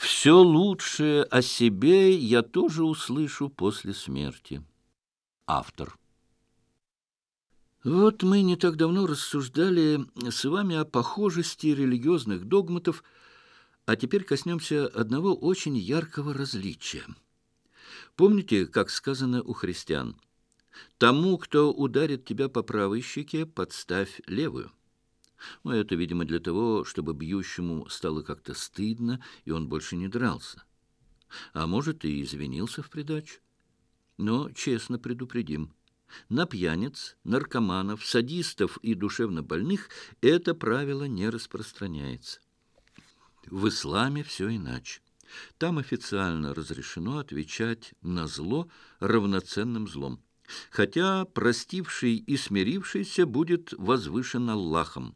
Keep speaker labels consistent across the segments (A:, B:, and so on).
A: Все лучшее о себе я тоже услышу после смерти. Автор. Вот мы не так давно рассуждали с вами о похожести религиозных догматов, а теперь коснемся одного очень яркого различия. Помните, как сказано у христиан? «Тому, кто ударит тебя по правой щеке, подставь левую». Но это, видимо, для того, чтобы бьющему стало как-то стыдно, и он больше не дрался. А может, и извинился в придачу. Но честно предупредим. На пьяниц, наркоманов, садистов и душевнобольных это правило не распространяется. В исламе все иначе. Там официально разрешено отвечать на зло равноценным злом. Хотя простивший и смирившийся будет возвышен Аллахом.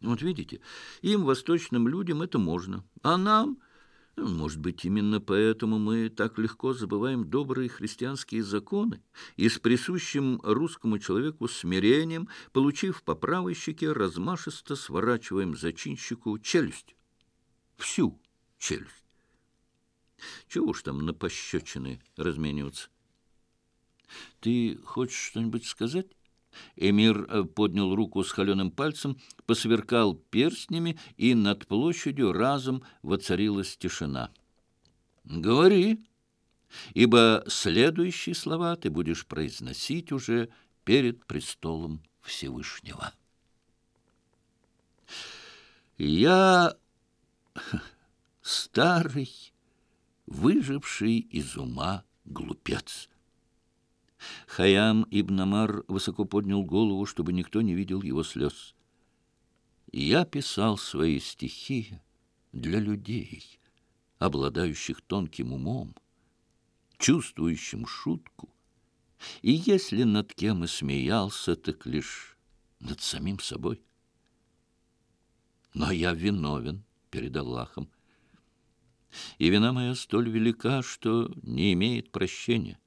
A: Вот видите, им, восточным людям, это можно. А нам, ну, может быть, именно поэтому мы так легко забываем добрые христианские законы и с присущим русскому человеку смирением, получив по правой щеке, размашисто сворачиваем зачинщику челюсть. Всю челюсть. Чего уж там на пощечины размениваться? Ты хочешь что-нибудь сказать? Эмир э, поднял руку с холеным пальцем, посверкал перстнями, и над площадью разом воцарилась тишина. «Говори, ибо следующие слова ты будешь произносить уже перед престолом Всевышнего». «Я старый, выживший из ума глупец». Хаям ибн Амар высоко поднял голову, чтобы никто не видел его слез. «Я писал свои стихи для людей, обладающих тонким умом, чувствующим шутку, и если над кем и смеялся, так лишь над самим собой. Но я виновен перед Аллахом, и вина моя столь велика, что не имеет прощения».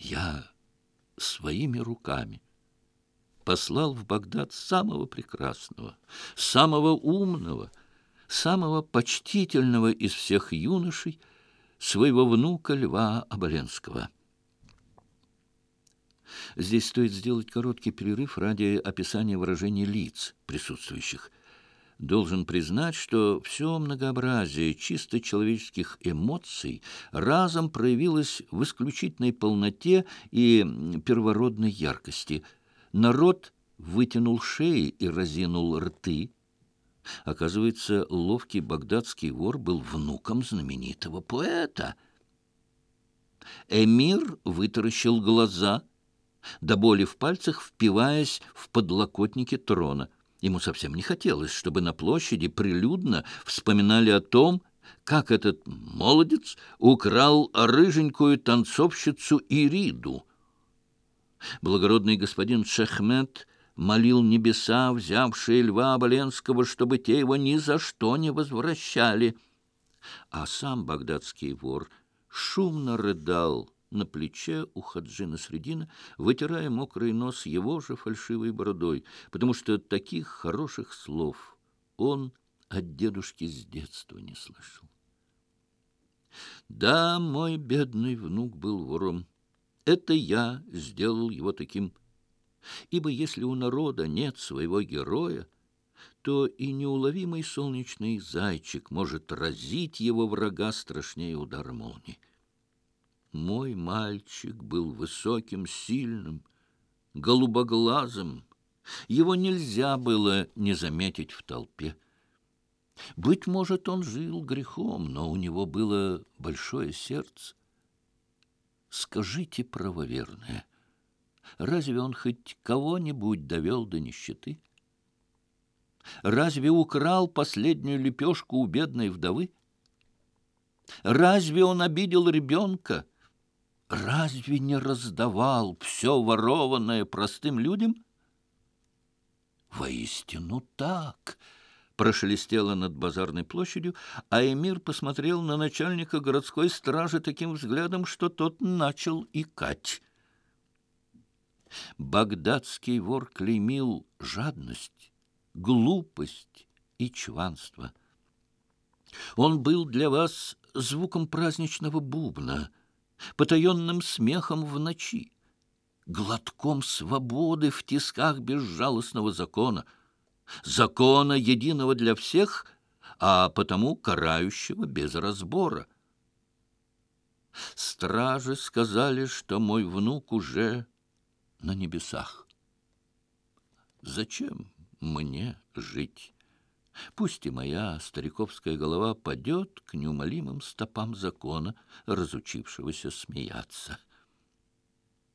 A: Я своими руками послал в Багдад самого прекрасного, самого умного, самого почтительного из всех юношей, своего внука Льва Оболенского. Здесь стоит сделать короткий перерыв ради описания выражений лиц присутствующих – должен признать, что все многообразие чисто человеческих эмоций разом проявилось в исключительной полноте и первородной яркости. Народ вытянул шеи и разинул рты. Оказывается, ловкий багдадский вор был внуком знаменитого поэта. Эмир вытаращил глаза, до боли в пальцах впиваясь в подлокотники трона — Ему совсем не хотелось, чтобы на площади прилюдно вспоминали о том, как этот молодец украл рыженькую танцовщицу Ириду. Благородный господин Шехмет молил небеса, взявшие льва Оболенского, чтобы те его ни за что не возвращали. А сам багдадский вор шумно рыдал, на плече у Хаджина Средина, вытирая мокрый нос его же фальшивой бородой, потому что таких хороших слов он от дедушки с детства не слышал. Да, мой бедный внук был вором. Это я сделал его таким. Ибо если у народа нет своего героя, то и неуловимый солнечный зайчик может разить его врага страшнее удара молнии. Мой мальчик был высоким, сильным, голубоглазым. Его нельзя было не заметить в толпе. Быть может, он жил грехом, но у него было большое сердце. Скажите, правоверное, разве он хоть кого-нибудь довел до нищеты? Разве украл последнюю лепешку у бедной вдовы? Разве он обидел ребенка? Разве не раздавал все ворованное простым людям? Воистину так, прошелестело над базарной площадью, а эмир посмотрел на начальника городской стражи таким взглядом, что тот начал икать. Багдадский вор клеймил жадность, глупость и чванство. Он был для вас звуком праздничного бубна, потаенным смехом в ночи, глотком свободы в тисках безжалостного закона, закона единого для всех, а потому карающего без разбора. Стражи сказали, что мой внук уже на небесах. Зачем мне жить? Пусть и моя стариковская голова падет к неумолимым стопам закона, разучившегося смеяться.